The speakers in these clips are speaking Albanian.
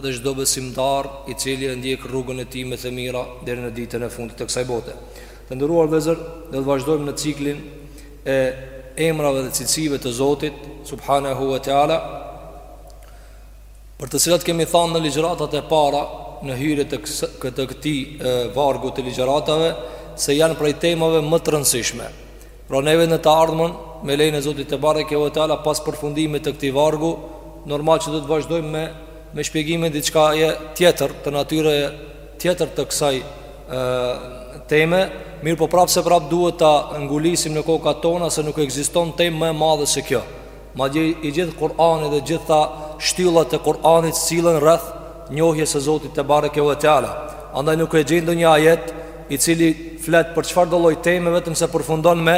dhe çdo besimtar i cili e ndjek rrugën e tij me të mira deri në ditën e fundit të kësaj bote. Të nderuar vëllezër, do të vazhdojmë në ciklin e emrave dhe cilësive të Zotit, subhanahu ve teala, për të cilat kemi thënë në ligjëratat e para në hyrje të këtë këtij vargu të ligjëratave se janë prej temave më të rëndësishme. Pra neve në të ardhmen me lejen e Zotit tebareke ve teala pas përfundimit të këtij vargu normal që do të vazhdojmë me, me shpjegime diçka tjetër të natyrës tjetër të kësaj e, teme Mirëpo prapëseprapë duhet ta ngulisim në kokat tona se nuk ekziston temë më e madhe se kjo Madje i gjithë Kur'ani dhe gjitha shtyllat e Kur'anit sillen rreth njohjes së Zotit tebareke ve teala. Andaj nuk e gjen ndonjë ajet i cili flet për çfarëdo lloj teme vetëm se përfundon me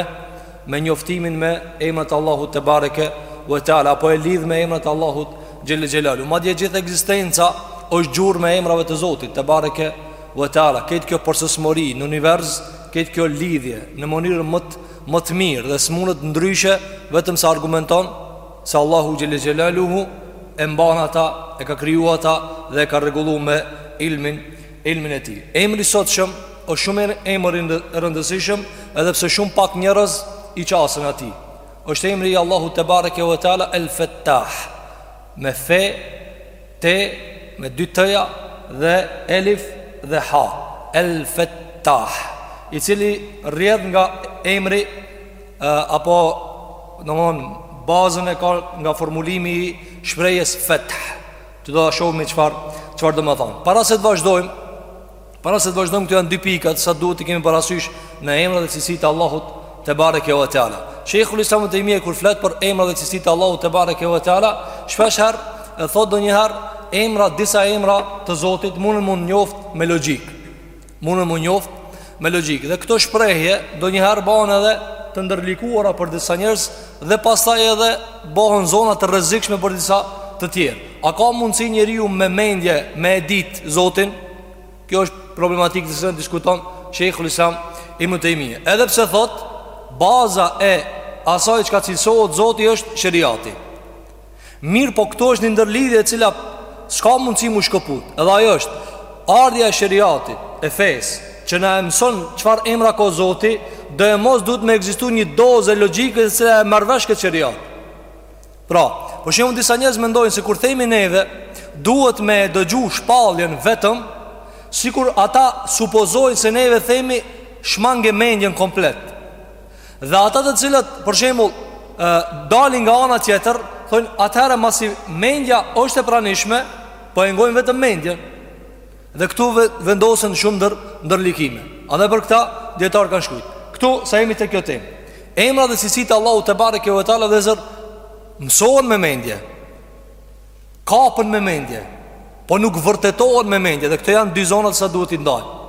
me njoftimin me emrat e Allahut tebareke ve teala apo e lidh me emrat e Allahut xhel-le xhelaluhu. Madje gjithë ekzistenca është gjurmë e emrave të Zotit tebareke ve teala. Këtë kjo përsosmëri në univers, këtë kjo lidhje në mënyrën më të më të mirë dhe s'munet ndryshe vetëm se argumenton se Allahu xhel-le xhelaluhu e mban ata, e ka kriju ata dhe e ka rregullu me ilmin, ilmin e tij. Emri i sotshëm është shumë emër i rëndësishëm edhe pse shumë pak njerëz i qasen atij. Është emri i Allahut tebareke ve teala El Fettah me fe Te me dy tëja dhe elif dhe ha El Fettah I cili rrjedh nga emri apo domethon bazën e ka nga formulimi i shprehjes fet'h. Do ta shohmi çfarë çfarë domethonë Para se të vazhdojmë Para se të vazhdojmë këtu janë dy pika që duhet t'i kemi parasysh në emrat dhe cilësitë e Allahut tebareke ve teala. Shejhul Islam Tejmije kur flet për emrat dhe cilësitë e Allahut tebareke ve teala, shpeshherë e thotë ndonjëherë emra disa emra të Zotit munden m'u njoft me logjikë. Munden m'u njoft me logjikë. Dhe këto shprehje ndonjëherë bëhen edhe të ndërlikuara për disa njerëz dhe pastaj edhe bëhen zona të rrezikshme për disa të tjerë. A ka mundësi njeriu me mendje me e ditë Zotin? Kjo është problematikë të cilën e diskuton Shejhul Islam ibn Tejmije Edhe pse thotë baza e asaj çka cilësohet Zoti është sheriati. Mirëpo këtu është një ndërlidhje e cila s'ka mundësi m'u shkëput Edhe ajo është ardhja e sheriatit, e fesë, që na e mëson çfarë emra ka Zoti, doemos duhet me ekzistu një dozë e logjikës e cila e merr vesh këtë sheriat Pra, për shembull disa njerëz mendojnë se kur themi neve, duhet me dëgju shpalljen vetëm sikur ata supozojnë se neve themi shmange mendjen komplet. Dhe ata të cilët, për shembull, dalin nga ana tjetër, thonë atëherë mbasi mendja është e pranishme, po e ngojnë vetëm mendjen. Dhe këtu vendosen shumë ndër, ndërlikime edhe për këta dijetarët kanë shkrujt Këtu sa jemi te kjo temë Emrat dhe cilësitë Allahut tebareke ve teala vllezër Mësohen me mendje Kapen me mendje Po nuk vërtetohen me mendje Dhe këto janë dy zonat që duhet t'i ndajmë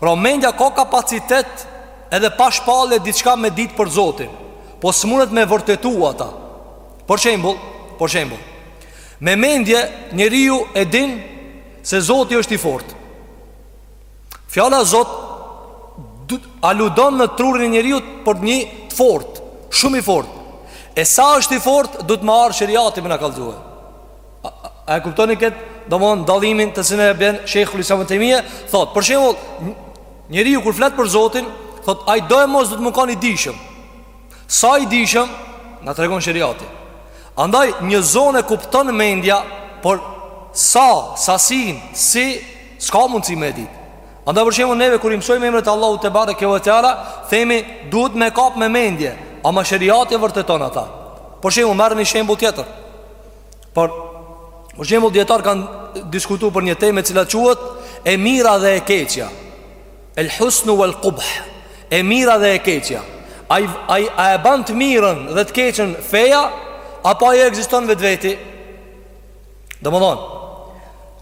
Pra mendja ka kapacitet Edhe pa shpallje diçka me ditë për Zotin Po s'mundet me vërtetu ata Për shembull Për shembull Me mendje njeriu e din Se Zoti është i fortë. Fjala Zot aludon në trurin e njeriut për një të fortë, shumë i fortë. E sa është i fortë, duhet me ardh sheriati me na kallëzue. A, a, a e kuptoni këtë? Domethënë dallimin të cilin e bën Shejhul Islam Ibn Tejmije Thotë, për shembull Njeriu kur flet për Zotin Thotë, ai doemos duhet me kanë i dijshëm Sa i dijshëm Na tregon sheriati Andaj një zonë e kupton mendja Por sa, sasinë, si S'ka mundësi me e ditë Andaj për shembull neve kur i mësojmë emrat e Allahut tebareke ve teala Themi duhet me kap me mendje Ama sheriati e vërteton ata Për shembull merre një shembull tjetër Por Për shembull dijetarët kanë diskutu për një temë e cila quhet E mira dhe e keqja El husnu wal qubh, e mira dhe e keqja. A, a, a e ban të mirën dhe të keqën feja apo ajo ekziston vetveti? Domethonë,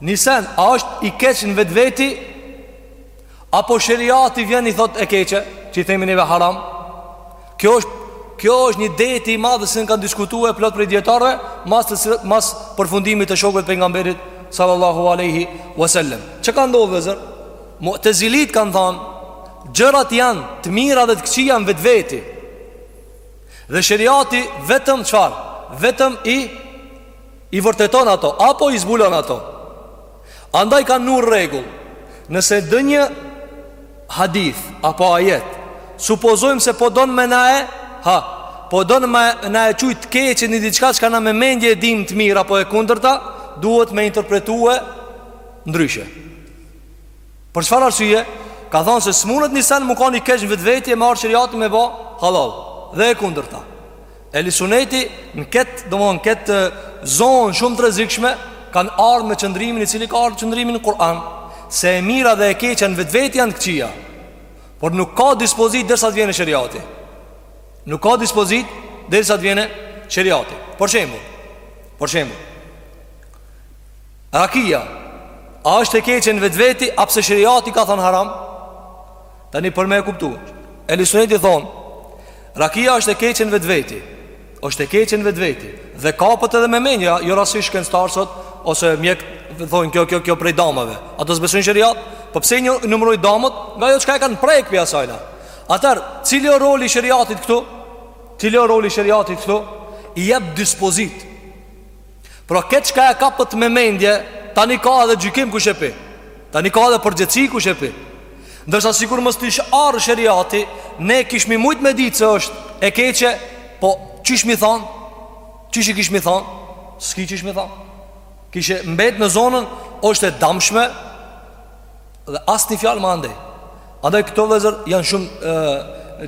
ni sen a është i keq në vetveti apo sheriati vjen i thotë e keqe, që i themi neve haram? Kjo është Kjo është një det i madh që kanë diskutu plot prej dijetarëve, mas të mas përfundimit të shokëve t'pejgamberit sallallahu alaihi wasallam. Çka ndodh vllezër? Mu'tezilit kanë thënë, gjërat janë të mira dhe të këqija në vetveti. Dhe sheriati vetëm çfarë? Vetëm i i vërteton ato apo i zbulon ato. Andaj kanë një rregull. Nëse ndonjë hadith apo ajet, supozojmë se po don me na e, ha, po don me na e qujt të keqe një diçka çka na me mendje e dimë të mirë apo e kundërta, duhet me interpretue ndryshe. Për çfarë arsye? Ka thonë se s'munet një sen me kan i keq në vetveti e me ardh sheriati me bo hallall Dhe e kundërta Ehli Suneti në këtë, domethënë në këtë zonë shumë të rrezikshme Kanë ardhë me qëndrimin i cili ka ardhë qëndrimi në Kur'an Se e mira dhe e keqja n'vetveti janë të këqija Por nuk ka dispozitë derisa të vjen sheriati Nuk ka dispozitë derisa të vjen sheriati Për shembull Për shembull Rakia A është e keqe n'vetveti A pse sheriati ka thonë haram Tani për me e kuptu Ehli Suneti thonë Rakia është e keqe n'vetveti është e keqe n'vetveti Dhe kapet edhe me men Ja jo rastësisht shkencëtarë sot Ose mjekë Thonë kjo kjo kjo prej dameve Ata s'besojnë sheriat Po pse i numrojnë damet Nga ajo çka e kanë prek prej asajna Atëherë, cili o roli i sheriatit këtu? Cili o roli i sheriatit këtu? I jep dispozitë Pra këtë çka e kapet me mendje Tani ka edhe gjykim kush e pi Tani ka edhe përgjegjësi kush e pi Ndërsa sikur mos të ish ardh sheriati Ne kishmi mujt me ditë se është e keqe Po qysh me i thanë Qysh i kishmi thanë S'ki qysh me i thanë Kishe mbet në zonën është e damshme Dhe as një fjalë ma andej Andaj këto vëllezër janë shumë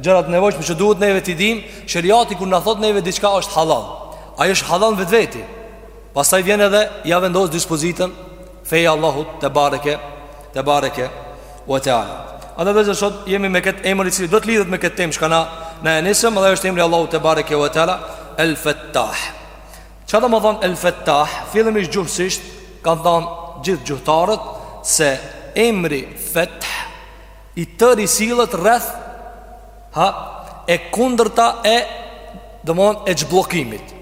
Gjëra t'nevojshme që duhet neve t'i dimë Sheriati kur na thot neve diçka është hallall Ajo është hallall n'vetveti Pastaj vjen edhe ja vendos dispozitën Feja e Allahut tebareke Tebareke ue teala Andaj vëllezër sot jemi me këtë emër i cili Do të lidhet me këtë temë çka na Ne e nisëm dhe është emri i Allahut tebareke ue teala El Fettah Çka domethonë El Fettah? Fillimisht gjuhësisht kanë thënë gjithë gjuhëtarët se emri Feth i tëri sillet rreth ha e kundërta e domthon e çbllokimit.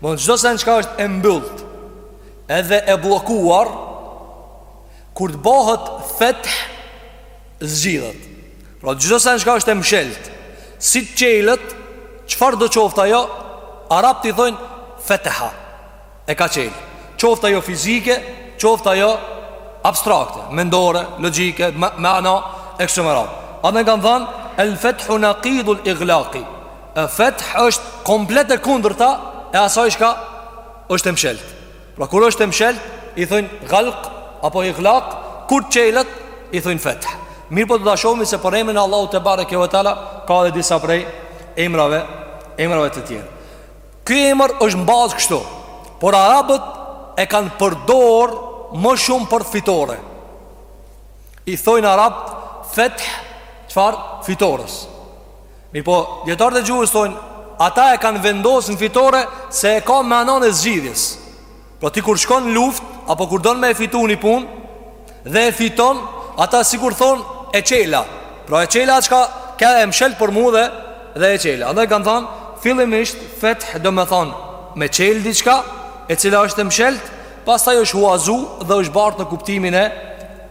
Domthon çdo sen çka është e mbyllt edhe e bllokuar kur të bëhet Feth zgjidhet. Pra çdo sen çka është e mshelt, si të çelet, çfarë do qoftë ajo, arabët i thonë feteha. E ka çel. Qoftë ajo fizike, qoftë ajo abstrakte, mendore, logjike, mana e kështu me radhë. Ata kanë thënë el fethu naqidu al ighlaqi. E feth është komplet e kundërta e asaj çka është e mshelt. Pra kur është e mshelt, i thojnë galk, apo iglak, kur të çelet, i thojnë feth. Mirëpo do ta shohmi se për emrin e Allahut tebareke ue teala, ka dhe disa prej emrave, emrave të tjerë. Ky emër është n'bazë kështu, por arabët e kanë përdor më shumë për fitore. I thojnë arabët feth, çfarë, fitores. Mirëpo, dijetarët e gjuhës thonë, ata e kanë vendos në fitore se e ka manan e zgjidhjes. Pra ti kur shkon në luftë, apo kur don me e fitu një punë, dhe e fiton, ata sikur thonë e çela. Pra e çela çka ka e mshelt për mu dhe, dhe e çela. Andaj kanë thanë, fillimisht feth domethanë, me çel diçka, e cila është e mshelt, pastaj është huazu dhe është bartë në kuptimin e,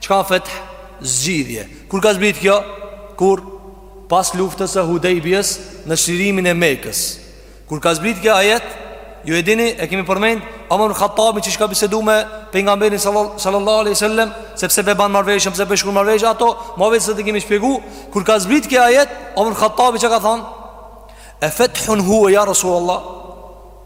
Çka feth? Zgjidhje. Kur ka zbrit kjo? Kur pas luftës së Hudejbijes në çlirimin e Mekës Kur ka zbrit ky ajet? Ju e dini, e kemi përmend Omer ibn Hattabi qysh ka bisedu me Pejgamberin sallallahu aleyhi ve sallem se pse pe ban marrëveshjen, se pse pe shkrun marrëveshjen Ato, ma veç se të kemi shpjegu Kur ka zbrit ky ajet, Omer ibn Hattabi çka ka than E fethun huve ja Rasulullah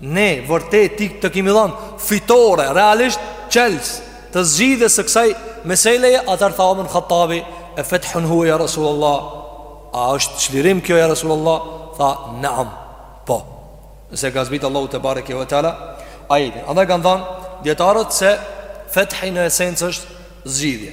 Ne vërtet ti të kemi dhënë fitore realisht çelës të zgjidhjes së kësaj meseleje atëherë tha Omer ibn Hattabi e fethun huve ya Rasulullah a është çlirim kjo ya Rasulullah tha na'am po nëse ka zbrit Allahu tebareke ve teala ajet, andaj kanë thënë dijetarët se fethi në esencë është zgjidhje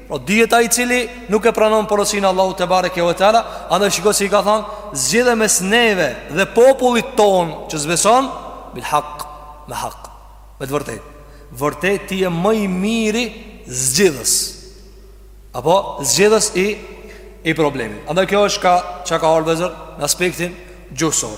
O po dihet ai i cili nuk e pranon porosinë e Allahut tebareke ve teala, andaj shiko si i ka thon zgjidhe mes neve dhe popullit tonë që s'beson bil hak me hak. Me të vërtetë. Vërtet ti je më i miri zgjidhës. Apo zgjidhës i i problemit. Andaj kjo është ka çka ka ardhur në aspektin gjuhësor.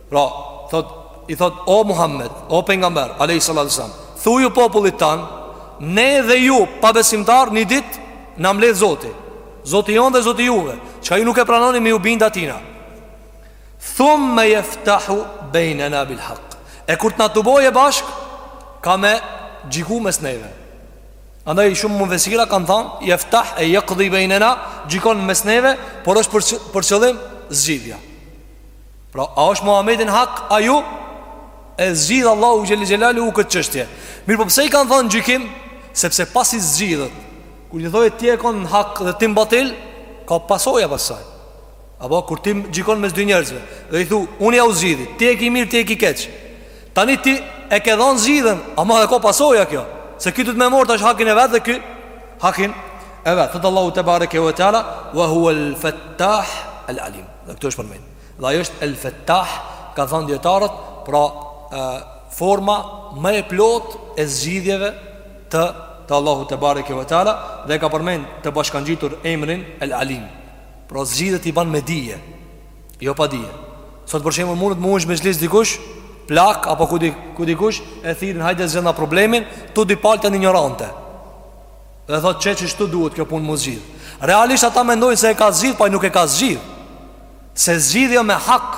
Pra, thot, i thot, o Muhammed, o Pejgamber, alejhi salatu ves-selam, thuju popullit tand, ne dhe ju, pabesimtarë, një ditë, na mledh zoti, zoti jonë dhe zoti juve, çka ju nuk e pranoni me iu bind atina. Thumme jeftahu bejnena bil hak. E kur të na tuboje bashkë, ka me gjyku mes neve. Andaj shumë mufessira kanë thanë, jeftahu, jekdi bejnena, gjykon mes neve, por është për, për qëllim zgjidhja. Pra, a është Muhammedi n'hak, a ju? E zgjidh Allahu xhel-le xhelaluhu këtë çështje. Mirëpo pse i kanë thonë gjykim Sepse pasi zgjidhet, kur i thoje ti je kon në hak dhe ti n'batil Ka pasoja pasaj Apo kur ti gjykon mes dy njerëzve Dhe i thu, unë jau zgjidhi Ti e ki mirë, ti e ki keq Tani ti e ke dhonë zgjidhjen, ama edhe ka pasoja kjo Se ky do të me marrë tash hakin e vet dhe ky hakin e vet. Thotë Allahu tebareke ve teala Wa hua al-fattah al-alim Dhe këtu është përmend. Dhe ai është El Fettah, kanë thënë dijetarët, pra e, forma më e plot e zgjidhjeve të të Allahut tebareke ve teala dhe ka përmend të bashkangjitur emrin El Alim. Pra zgjidhjet i bën me dije, jo pa dije. Sot për shembull mundet më ush me zgjidh dikush plak apo ku di ku dikush e thirrin hajde zgjidhna problemin, të dy palët janë injorante. Dhe thot qe qështu duhet kjo pun mu zgjidh Realisht ata mendojnë se e ka zgjidh Po ai nuk e ka zgjidh Se zgjidhja me hak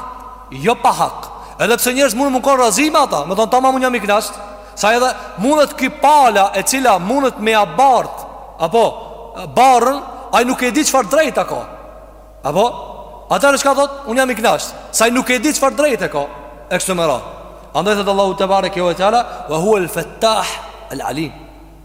Jo pa hak Edhe pse njerëz mund me konë razi me ata Me thonë tamam un jam i knasht Se edhe mundet ki pala e cila mundet me e bart Apo barrën Ai nuk e di çfarë drejte ka Apo Ata në shka thot unë jam i knasht Se ai nuk e di çfarë drejte ka E kështu me radh Andaj thotë Allahu tebareke ve teala Ve huvel fetah Al alim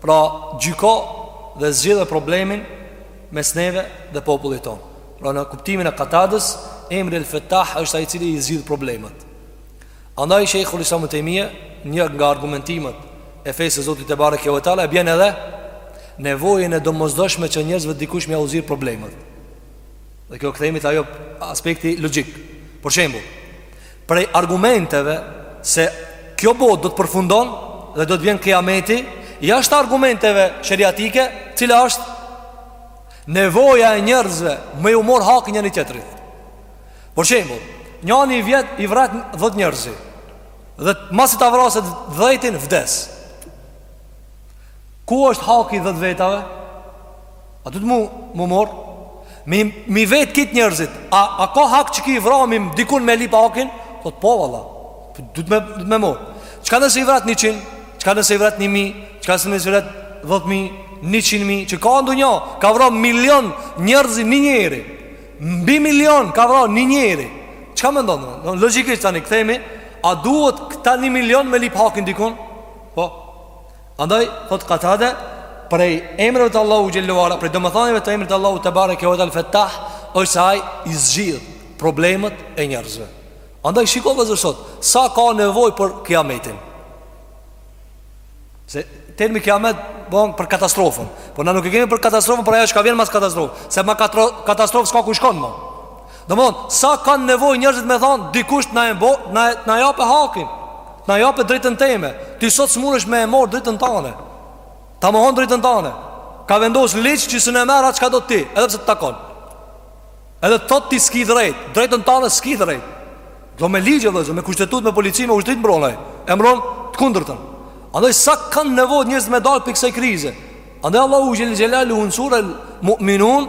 Pra, gjyko dhe zgjidhe problemin mes neve dhe popullit tonë. Pra, në kuptimin e Katadës, emri El Fetah është ai i cili i zgjidh problemet. Andaj Shejhul Islam Ibn Tejmije, një nga argumentimet e fesë së Zotit tebareke ve teala bjen edhe nevojën e domosdoshme që njerëzve dikush me jau zgjidh problemet. Dhe kjo kthehemi te ajo aspekti logjik. Për shembull, Prej argumenteve se kjo botë do të përfundon dhe do të vjen kiameti, jashtë argumenteve sheriatike, cila është nevoja e njerëzve me ju mor haki njëni tjetrit. Për shembull, njani vjet i vret 10 njerëz. Dhe masi ta vrasë të 10-tin vdes. Ku është haki i 10 vetave? A duhet mu, mu mor Mi, mi vet krejt njerëzit A, a ka hak që ky i vrami Dikun me lyp hakin Po thu po valla Duhet me, duhet me mor Çka nëse i vrat njëqind Çka nëse i vrat një mi Çka nëse i vrat dhet mi Njëqind mi Që ka ndonjë Ka vra milion njerëzi një njeri Mbi milion ka vra një njeri Çka mendon Logjikisht tani kthehemi A duhet këta një milion me lyp hakin dikun Po Andaj, thot Katade, prej emrave të Allahut xhelle ue ala, prej domethanieve të emrit t'Allahut tebareke ve teala El Fetah, është se ai i zgjidh problemet e njerëzve. Andaj, shiko vllezër sot, sa ka nevoj për kiametin? Se termi kiamet bon për katastrofën, por na nuk e kemi për katastrofën, por ajo çka vjen mas katastrofës, se ma katastro, katastrofë s'ka ku shkon, ma. Domethonë, sa kanë nevoj njerzit me thonë Dikush të na e mbo, të na jape hakin Të na jape drejtën teme Ti sot s'munesh me e morë drejtën tane Ta mohon drejtën tane Ka vendosë ligj që s'mun e merr çka do ti Edhe pse të takon Edhe të thot ti s'ki drejt Drejtën tane s'ki drejt Do me ligje vllezër, me kushtetut, me polici, me ushtri e mbron ai E mbron të kundërtën Andaj sa kanë nevoj njerzit me dalë prej kësaj krize Andaj Allahu xhelle xhelaluhu n'suren Mu'minun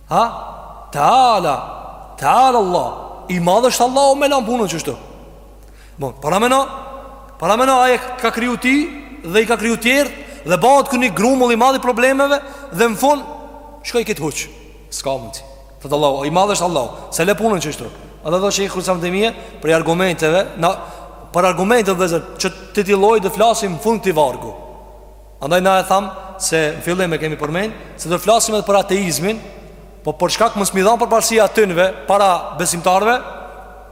Ha? Taala, taala Allah. I madh është Allahu me lan punën qështu. Bon, parameno. Parameno ai t'ka kriju ti dhe i ka kriju tjerë dhe bëhet ky ni grumull i madh i problemeve dhe në fund shkoi krejt huq. S'ka mundsi. Fe teala Allahu, i madh është Allahu. S'e le punën qështu. Andaj thot Shejhul Islam Ibn Tejmije prej argumenteve, na për argumentet vllezër qëtij lloji do flasim n'fund qëtij vargu. Andaj na e thamë se në fillim e kemi përmenë Se do të flasim edhe për ateizmin Po për shkak mos me i dhan përparësi atynve Para besimtarve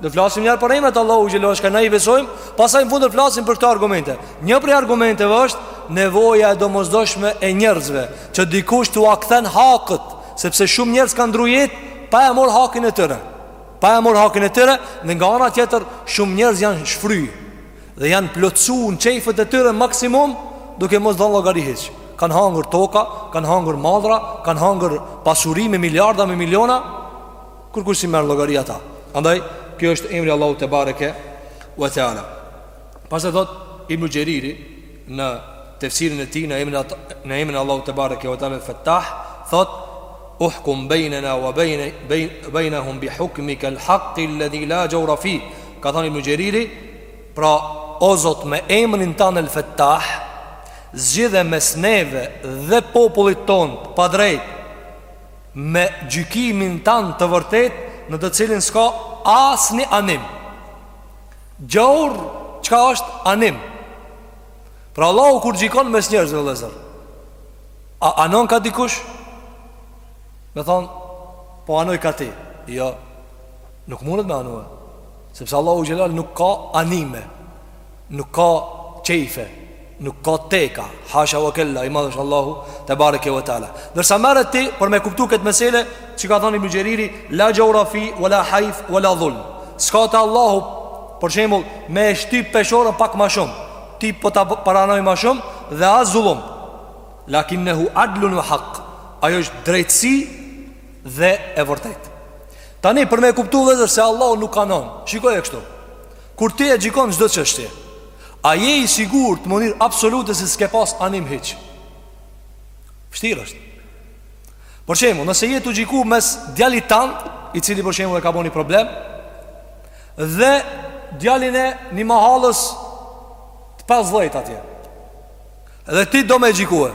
Do të flasim njerë për emrat Allahu xhele ve ala që na i besojmë Pastaj në fund do të flasim për këto argumente Një prej argumenteve është Nevoja e domozdoshme e njerëzve Që dikush t'ua kthen hakët Sepse shumë njerëz kanë ndrru jetë Pa e marr hakin e tyre Pa e marr hakin e tyre Dhe nga ana tjetër Shumë njerëz janë shfry Dhe janë plotësu në qejfët e tyre maksimum duke mos dhënë llogari hiç. Kanë hangër toka, kanë hangër mahra, kanë hangër pasuri me miliarda, me miliona, kurkush s'i merr llogari ata. Andaj, ky është emri Allahu tebareke ve teala. Pastaj thot Ibn Xheriri, në tefsirin e tij në emrin në emrin Allahu te bareke ve teala Fatah thot uhkum bainana wa bain bainahum bi hukmika al haqq alladhi la jawra fi ka thani ibn Xheriri pra o zot me emrin tan al Fatah zgjidhe mes neve dhe popullit ton pra drejt me gjykimin tan të vërtet në të cilin s'ka asni anim Xheur çka është anim Pra Allahu kur gjykon mes njerëzve vllezër A anon ka dikush Me thanë Po anoj ka ky Jo Nuk mundet me anue Sepse Allahu xhele ve ala nuk ka anime Nuk ka qejfe Nuk ka teka, hasha wa kella, i madhë është Allahu, tebareke ve teala. Ndërsa merret ti, për me kuptu këtë mesele, që ka thanë Ibnu Xheriri, la xheura fi, wa la hajf, wa la dhulm. S'ka te Allahu, për shemull, me e shty peshoren pak ma shumë, ti po ta paranoj ma shumë, dhe as zullum. Lakinnehu adlun vë haq, ajo është drejtësi dhe e vërtet. Tani, për me kuptu vllezër, se Allahu nuk anon, shikoje kështu. Kur ti e gjykon çdo çështje, A je i sigurt në mënyrë absolute se s'ke pas anim hiç? Vështirë është. Për shembull, nëse je tu gjyku mes djalit tan, i cili për shembull e ka bo ni problem, dhe djalin e një mahallës të pesëdhjetë atje. Dhe ti do me gjykue.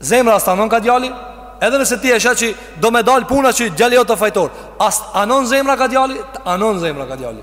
Zemra a s't'anon ka djali, edhe nëse ti e sheh që do me dal puna që djali jot a fajtor. A s't'anon zemra ka djali, anon zemra ka djali.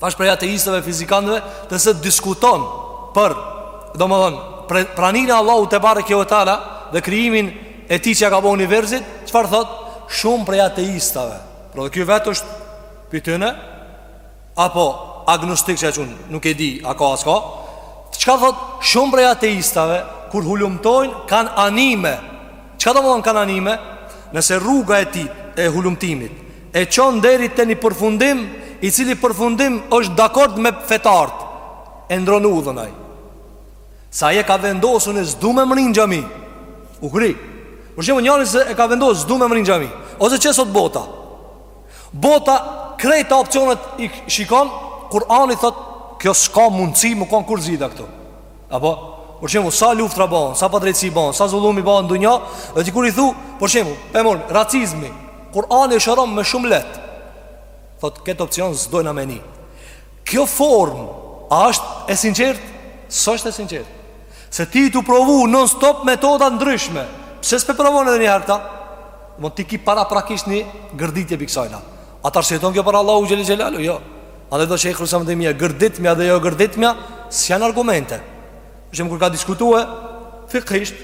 Pash prej ateistëve e fizikanëve të se diskuton për, domethënë, pra, pranin e Allahu tebareke ve teala dhe krijimin e tij që ia ka bo universit, çfarë thot, shumë prej ateistëve. Por edhe ky vetë është pi tyne, apo agnostik që e qujnë, nuk e di, a ka, a s'ka, çka thot, shumë prej ateistëve, kur hulumtojnë, kanë anime. Çka domethënë kanë anime? Nëse rruga e tij, e hulumtimit, e çon deri te një përfundim i cili përfundim është dakord me fetart e ndron udhën ai se ai e ka vendosur në s'du me mrri n'xhami u kry për shembull njëri se e ka vendosur s'du me mrri n'xhami ose qe sot bota bota krejta opsionet i shikon Kur'ani thot kjo s'ka mundësi me kon kurr zgjidhja këtu Apo, për shembull, sa luftra bëhen, sa padrejtësi bëhen, sa zullumi bëhen në dunja, dhe ti kur i thu, për shembull, e mor, racizmi. Kur'ani e shëron me shumë lehtë. Thot këtë opsion s'dojna me ni. Kjo formë a është e sinqertë? S'është e sinqertë. Se ti tu provu non stop metoda ndryshme. Pse s'pe provon edhe një herë kta? Mo ti ki paraprakisht një gërditje pi kësajna. A të arsyeton kjo para Allahut xhel-le xhelaluhu? Jo Edhe tho Shejhul Islam Ibn Tejmije Gërditmja dhe jo gërditmja S'janë argumente Për shembull kur ka diskutue Fikhisht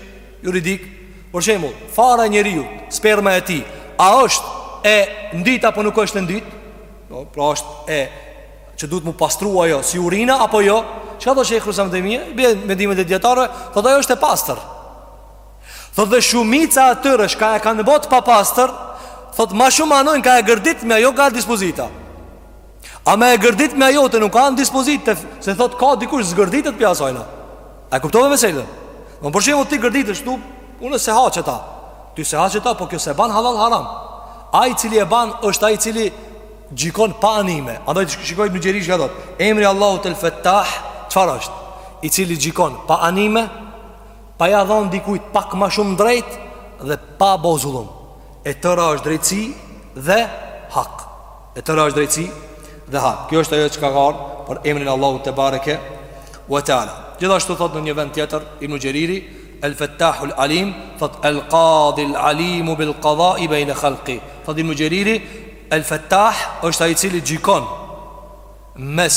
Juridik Për shembull Fara e njeriut Sperma e tij A është e ndyt apo nuk është e ndyt no, Pra është e Që duhet mu pastru a jo Si urina apo jo Çka tho Shejhul Islam Ibn Tejmije Bje mendimet e dijetarve Thot ajo është e pastër Thot dhe shumica e atyre çka e kanë bo t'papastër, thot ma shumë anojnë kah e gërditmja jo kah dispozita. Ama e gërditmja jote nuk ka në dispozit, se thot ka dikush s'gërditet pi asajna. A e kuptove meselen? Po për shembull ti gërditesh thu, unë s'e ha qeta. Ti s'e ha qeta, po kjo s'e ban halal haram. Ai i cili e ban është ai i cili gjykon pa anime. Andaj shiko Ibn Xheriri çka thot, emri i Allahut El Fettah, çfarë është? I cili gjykon pa anime, Pa ja dhon dikujt pak ma shumë drejt Dhe pa bo zullum E tëra është drejtësi dhe hak E tëra është drejtësi dhe hak Kjo është ajo çka ka ardh Për emrin e Allahut tebareke ve teala Gjithashtu thot në një vend tjetër Ibn Xheriri El Fettahul Alim Thot El Qadil Alimu Bil Qadhai bejne khalqihi Thot Ibn Xheriri El Fettah është ai i cili gjykon Mes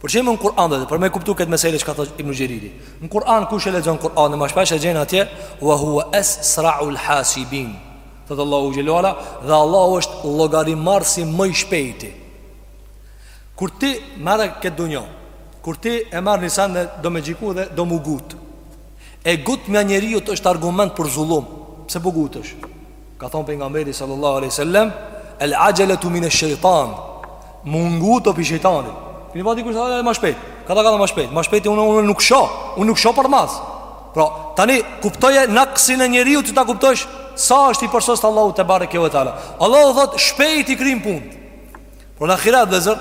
Për shembull në Kur'an dhe për me kuptu këtë mesele çka thënë Ibn Xheriri. Në Kur'an kush e lexon Kur'anin më shpesh e gjen atje wa huwa asra'ul hasibin. Thot Allahu xhel-le ve ala dhe Allahu është llogarimarrësi më i shpejti. Kur ti marrë këtë dunja, kur ti e marr nisan dhe do me gjyku dhe do mu gut. E gutmja e njeriut është argument për zullum, pse po gutesh? Ka thonë pejgamberi sallallahu aleyhi sallem El axheletu mine shejtan Mu ngut o pi shejtanit Keni pa dikush ma shpejt Ka ta ka ta ma shpejt Ma shpejt e unë, unë nuk shoh Unë nuk shoh për mas Pra tani kuptoje naksin e njeriut që ta kuptojsh Sa është i përsost Allahu tebareke ve teala Allahu thot shpejt i kryjm punt Por në ahiret vllezër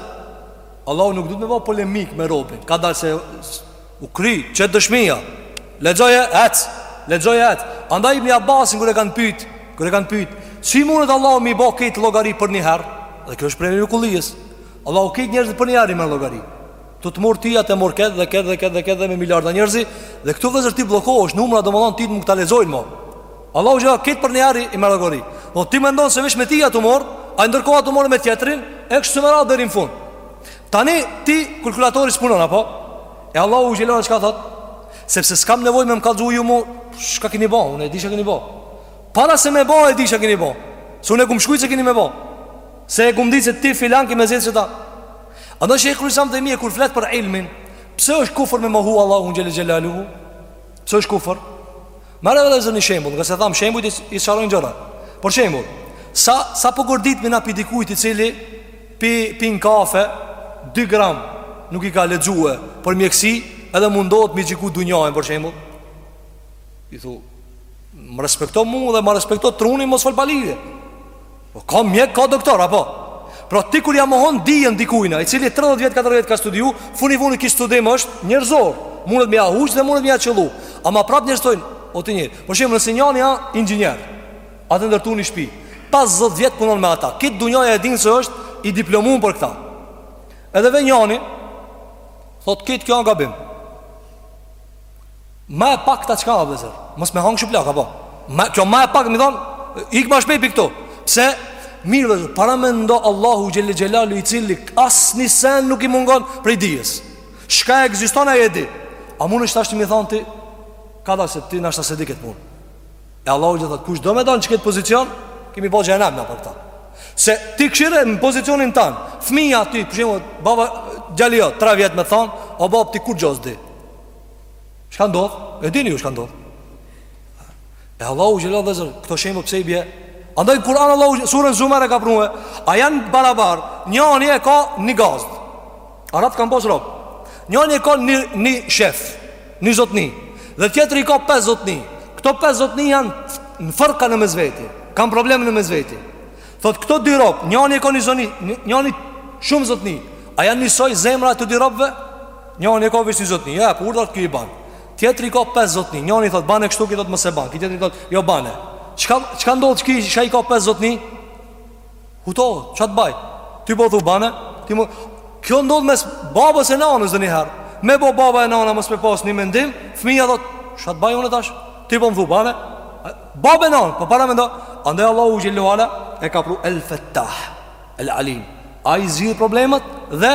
Allahu nuk duhet me ba polemik me robin Kadalë se U kry, qe dëshmia. Lexoje ec, lexoje ec. Andaj Ibn Abbasin kur e kanë pyet, kur e kanë pyet, si mundet Allahu mi bë këtë llogari për një herë? Dhe kjo është prej mrekullisë. Allahu këtë njerëzit për një herë i merr llogari. Tu të marr ty, a të merr këtë dhe këtë dhe këtë dhe këtë me miliarda njerëz dhe këtu vllezër ti bllokohesh numrat domethënë ti nuk ta lexojnë më. Allahu krejt këta për një herë i merr llogari. Po ti mendon se veç me ty a t'u marr, ai ndërkohë a t'u marr me tjetrin, e kështu me radhë deri në fund. Tani ti kalkulatori s'punon apo? E Allahu xhele çka thot? Sepse s'kam nevojë me më kallxu ju mu, çka keni bë? Unë e di çka keni bë. Para se me bë e di çka keni bë. Se unë e kum shkrujt se keni me bë. Se e kum ditë se ti filan ke me zgjedh qëta. Andaj shejhul islam Tejmije kur flet për ilmin, pse është kufër me mohu Allahu xhele xhelaluhu? Pse është kufër? Merre vllezër ni shembull, nga se tham shembujt i, i sqarojnë gjëra. Për shembull, sa sa po godit mena prej dikujt i cili Pin kafe dy gram nuk i ka lexue për mjeksi edhe mundohet mi gjyku dunjanë për shembull. I thu, më respekto mua dhe më respekto trunin mos fol palidhje. Po ka mjek, ka doktor apo? Pra ti kur ja mohon dijen dikujna, i cili 30 vjet 40 vjet ka studiu, funi funi ky studim është njerëzor. Munet me ja huq dhe munet me ja qëllu. Ama prap njerëzt thojnë, o ti një. Për shembull, nëse njani është inxhinier, A tu ndërtu një shpi 50 vjetë punon me ata Krejt dynjaja e din se është i diplomum për këta Edhe vjen njani Thot krejt kjo gabim Ma e pakta çka ndodh vllezër Mos me hangër shuplakë apo ma, Kjo ma e pak mi thonë Ik ma shpejt prej këtu Pse mirë vllezër Paramendo Allahu xhele xhelaluhu i cili Asnjë sen nuk i mungon prej dijes Çka ekziston Ai e di A mundesh tash ti mi thonë ti Kada se ti n'fakt s'e di këtë punë E Allahu xhele thot, kush do me dalë n'qët pozicion, kemi bo xhehenemin për këta. Se ti kqyre në pozicionin tan, fëmija yt, për shembull, baba, djali yt, tre vjet me thanë, o babë ti kurgjo s'di. Shka ndodhë? E dini ju çka ndodh? E Allahu xhele vllezër, këto shembuj pëse i bje, Andaj n'Kur'an Allahu surën Zumer e ka pru A janë barabar Njani e ka një gazdë Arabt kanë pas rob. Njëri e ka një një shef, një zotni, dhe tjetri i ka pesë zotni. Këto pesë zotni janë në fërka në mes veti, kanë probleme në mes veti. Thot këto dy rob, njëri e ka një zotni, njëri shumë zotni. A janë njësoj zemra të dy robëve? Njëri e ka veç një zotni, ja, por urdhrat i ban. Tjetri i ka pesë zotni, njëri thot bane kështu, ky thot mos e ban, ky tjetri thot jo bane. Çka çka ndodh ky që i ka pesë zotni? Hutohet, çka të baj? Ti po thu bane? Ti mo... Kjo ndodh mes babës e nanës ndonjëherë. Me bo baba e nana mos me pas një mendim, fëmija thot, çka të baj unë tash? Ti po më thu bane? Babë e nanë, po paramendo... Andaj Allahu xhel-le ue ala e ka pru El Fettah, El Alim. Ai zgjidh problemet dhe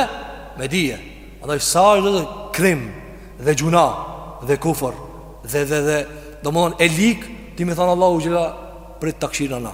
me dije. Andaj sa është dhe krim dhe gjynah dhe kufër dhe dhe dhe... Domethonë e likë, ti me thonë Allahut xhel-le ue ala, prit ta kqyrim na.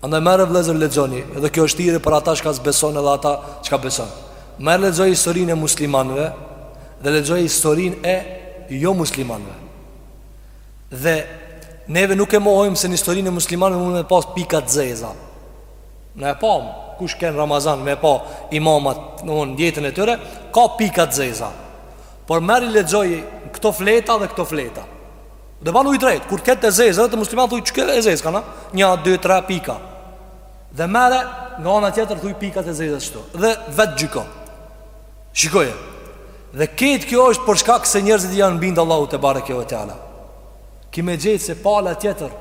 Andaj merrni vllezër lexoni, edhe kjo është thirrje për ata çka s'besojn edhe ata çka besojn. Merr lexoje historinë e muslimanëve dhe lexoje historinë e jo muslimanëve. Dhe neve nuk e mohojmë se në historinë e muslimanëve mund me pas pika të zeza. Ne e pamë, kush ka kenë Ramazan me pa imamat, në mund jetën e tyre, ka pika të zeza. Por merri lexoji këto fleta dhe këto fleta. Dhe banu i drejtë, kur këtë e zezë, edhe te muslimant thuj që këtë e zezë, kana? Një, dy, tre, pika. Dhe merre, nga ana tjetër, thuj pika e zezë qëtu. Dhe vetë gjyko. Shikoje. Dhe këtë kjo është për shkak se njerëzit janë bindë Allahut tebareke ue teala. Ki me gjetë se pala tjetër,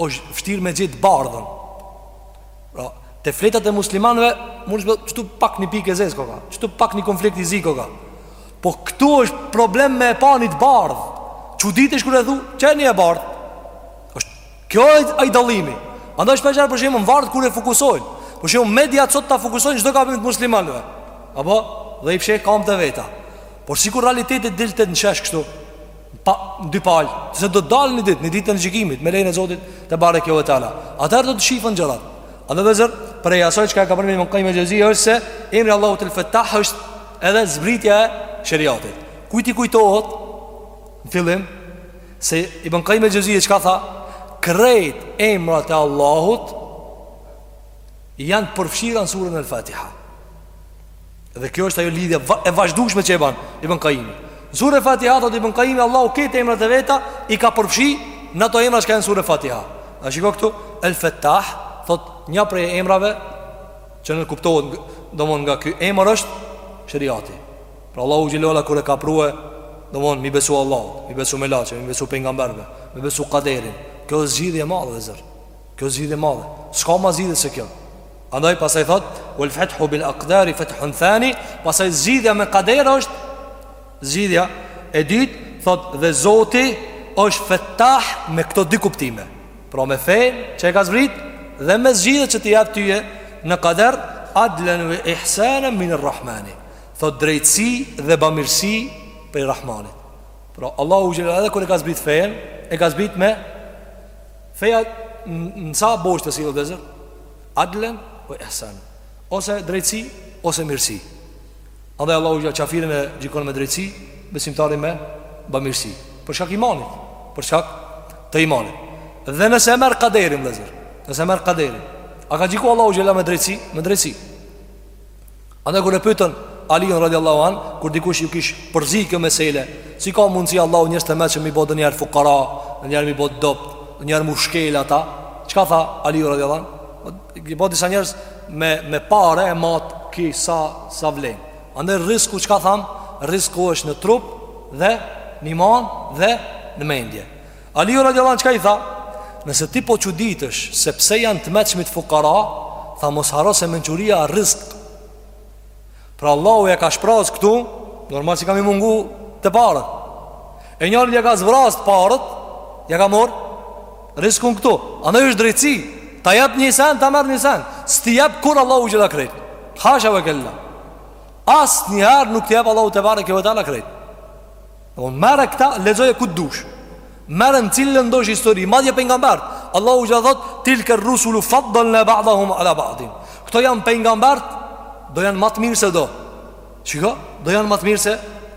është vështirë me gjetë bardhën. Pra, te fletat e muslimanve, mund shpët, qëtu pak një pikë e zezë, koka. Qëtu pak një konflikt i zi, koka. Po këtu është problem me e pa një të bardhë Çuditesh kur e thu, qe një e bardhë është, Kjo është ai dallimi Andaj është për shembull në bardhë kur e fokusojnë Për shembull mediat sot ta fokusojnë Çdo gabim të muslimanëve Apo dhe i fsheh gabimet e veta Por sikur realiteti të dilte në shesh kështu pa, Në dy palë Se do të dalë një ditë, në ditën e gjykimit Me lejen e Zotit tebareke ue teala Atëherë do të shifen gjërat Andaj vllezër, prej asaj çka ka përmend Ibn Kajim el Xhevzije është se Emri i Allahut El Fettah është Edhe zbritja e sheriatit Kujt i kujtohet Në fillim Se Ibn Kajim el Xhevzije çka tha Krejt emrat e Allahut Janë të përfshira në surën El-Fatiha Dhe kjo është ajo lidhja e vazhdushme që e ban Ibn Kajimi Në surën e Fatiha thot Ibn Kajimi Allahu krejt emrat e veta I ka përfshi në ato emra çka janë në surën e Fatiha A shiko këtu El-Fettah Thot një prej emrave Që nënkuptohet domon nga ky emër është sheriati Pra Allahu xhel-le ue ala kur e ka pru Domon me i besu Allahut Me i besu melaqe Me i besu pejgamberve Me i besu kaderin Kjo është zgjidhje e madhe vllezër Kjo është zgjidhje e madhe S'ka ma zgjidhje se kjo Andaj pastaj thot Wal fethu bil akdari fethun thani Pastaj zgjidhja me kader është Zgjidhja e dytë, thotë, Dhe Zoti është Fettah me këto dy kuptime. Pra me fenë që e ka zbrit dhe me zgjidhjet që t'i jap tyje në kader, adlan wa ihsanan min ar-rahmani. Thotë drejtësi dhe bamirësi prej Rahmanit. Pra Allahu xhelalu edhe kur e ka zbrit fenë, e ka zbrit me feja në sa boshte sillet vëllazër? Adlan wa ihsan. Ose drejtësi ose mirësi. Andaj Allahu xha qafirin e gjykon me drejtësi, besimtarin me bamirësi. Për shkak imanit, për shkak të imanit. Dhe nëse e merr kaderin vëllazër, nëse e merr kaderin, a ka gjykuar Allahu xha me drejtësi, me drejtësi. Andaj kur e pyetën Aliun radiallahu an, kur dikush ju kish përzi kjo mesele, si ka mundësi Allahu njerëz të meçëm m'i bo donjëherë fukara, donjëherë m'i bo dobt, donjëherë m'u shkel ata, çka tha Aliu radiallahu an? Gjë po disa njerëz me me pare e mat ki sa sa vlen. Andaj rrisku çka tham, rrisku është në trup dhe në iman dhe në mendje. Aliu radiallahu anhu çka i tha? Nëse ti po çuditesh se pse janë të meçmit fukara, tha mos harro se mençuria rrisk. Pra Allahu ja ka shpraz këtu Normal që kan m'i mungu te paret E njërit ja ka zbraz paret Ja ka mor rriskun këtu Andaj është drejtësi Ta jep një sen, ta merr një sen S't'i jep kurrë Allahu xhelle krejt Hasha ve kella Asnjëherë nuk t'i jep Allahu tebareke ve teala krejt Merre këta, lexoje ku të dush Merre në cilën do histori Madje pengamberët Allahu xhelle thot Tilker rusulu faddalna ba'dahum ala ba'din Këto janë pengamberët Do janë ma të mirë se do Shiko? Do janë ma të mirë se,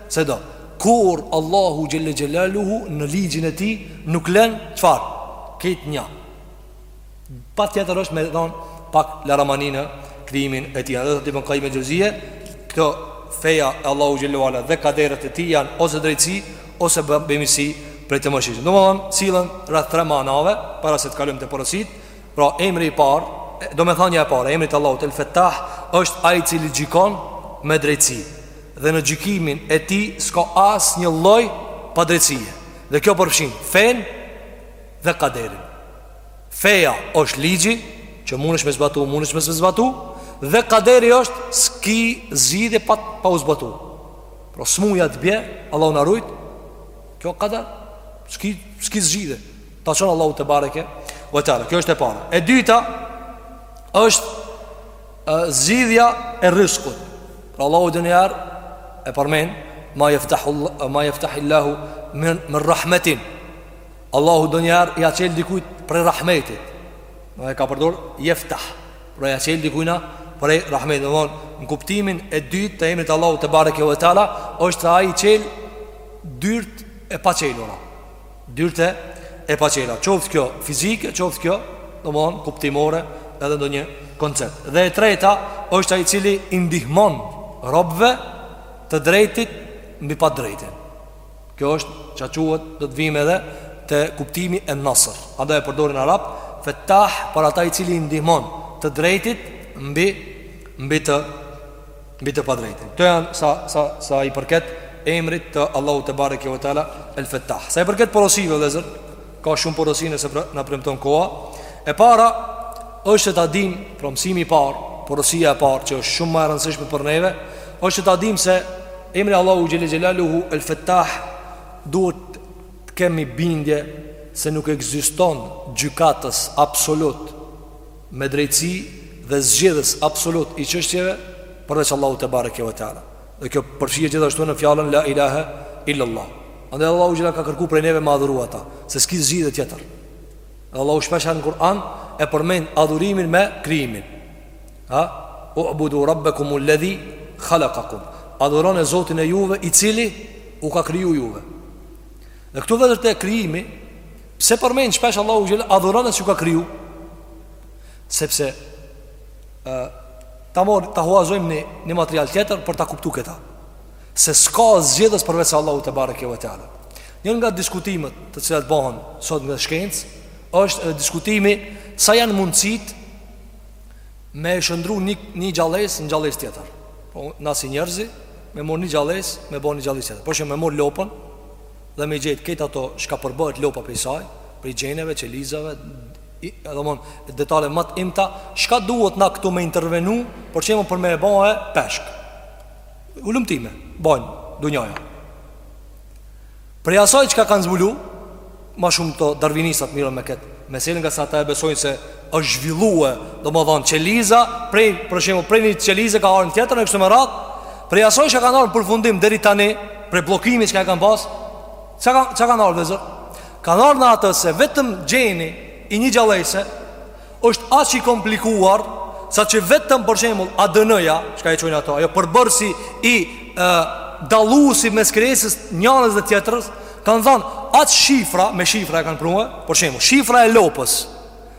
se do Kur Allahu xhelle xhelaluhu Në ligjin e tij nuk len çfar krejt nja Patjetër është me dhon pak laramani në krijimin e tij. Edhe Ibn Kajjim Xheuzije, kjo feja e Allahu xhelalu ala dhe kaderet e tij janë ose drejtësi ose bamirësi prej të Mëshirshmit. Domthon, sillen rreth tre manave para se të kalojmë te porosit, pra emri i parë, domethënia e parë, emri i Allahut El Fattah është ai i cili gjykon me drejtësi. Dhe në gjykimin e tij s'ka asnjë lloj padrejtësie. Dhe kjo përfshin fen dhe kaderin. Feja është ligji Që mundesh me zbatu, mundesh me zbatu Dhe kaderi është S'ki zgjidhje pa, pa u zbatu Pra smuja të bje Allahu na rujt Kjo kader S'ki, s'ki zgjidhje Ta çon Allahu tebareke ve teala, kjo është e para E dyta është Zgjidhja e rriskut Pra Allahu donjëherë E përmen Ma jeftahillahu Min rahmetin Allahu ndonjëherë ia çel dikujt prej rahmetit Në e ka përdor jeftah Pra ia çel dikujna prej rahmetit Domethënë në kuptimin e dytë të emrit Allahu tebareke ve teala është ai çel dyrt e paçelura Dyrt e e paçelura Qoftë kjo fizike, qoftë kjo domethënë kuptimore edhe ndonjë koncept Dhe e treta është ai i cili i ndihmon robve të drejtit mbi të padrejtin Kjo është ça quhet do të vijmë edhe te kuptimi en-Nasr A da e përdorin arabt Fetah për ata i cili i ndihmon të drejtit mbi, mbi të Mbi të padrejtin Këto janë sa, sa, sa i përket emrit të Allahu tebareke ve teala El Fetah Sa i përket porosive vëllezër Ka shumë porosi nëse pra, na premton koha. E para është ta dim, pra mësimi i parë, porosia e parë që është shumë më e rëndësishme për neve, është ta dim se emri Allahu xhele xhelaluhu el Fattah duhet të kemi bindje se nuk ekziston gjykatës absolut me drejtësi dhe zgjidhës absolut i çështjeve përveç Allahu tebareke ve teala. Dhe kjo përfshihet gjithashtu në fjalën la ilahe illallah. Andaj Allahu xhela ka kërku prej neve me adhuru ata, se s'ki zgjidhje tjetër. Dhe Allahu shpesh në Kur'an e përmend adhurimin me krijimin. Ha? U'budu rabbakum alladhi khalaqakum. Adhurone Zotin e juve i cili u ka kriju juve. Dhe këtu vetëm te krijimi, pse përmend shpesh Allahu xhela adhurone që ju ka kriju? Sepse ë Ta mor, ta huazojmë një material tjetër për ta kuptuar këta. Se s'ka zgjidhës përveç Allahut tebareke ve teala. Një nga diskutimet të cilat bëhen sot në shkencë është edhe diskutimi sa janë mundësitë me e shëndru një, një gjallesë në gjallesë tjetër. Po, na si njerëzi, me mor një gjallesë, me bo një gjallesë tjetër. Po që me mor lopën dhe me gjetë krejt ato çka përbëhet lopa prej saj, prej gjeneve, qelizave, Domthon detale më të imta, çka duhet na këtu me intervenu, për shembull për me e bo peshk. Hulumtime, bën dunjaja. Prej asaj çka kanë zbulu, më shumë këta darvinistat mirren me këtë mesele, ngase ata e besojnë se është zhvilluar, domthon qeliza, prej për shembull prej një qelize ka ardhur tjetra e kështu me radhë. Prej asaj çka kanë ardhur në përfundim deri tani, prej bllokimit që kanë pas, çka çka kanë ardhur vëllezër. Kanë ardhur në atë se vetëm gjeni i një gjallese është aq i komplikuar sa që vetëm për shembull ADN-ja, çka e quajnë ato, ajo përbërësi i e, dalluesi mes krijesës njënës dhe tjetrës, kanë thënë atë shifra, me shifra e kanë pru, për shembull, shifra e lopës.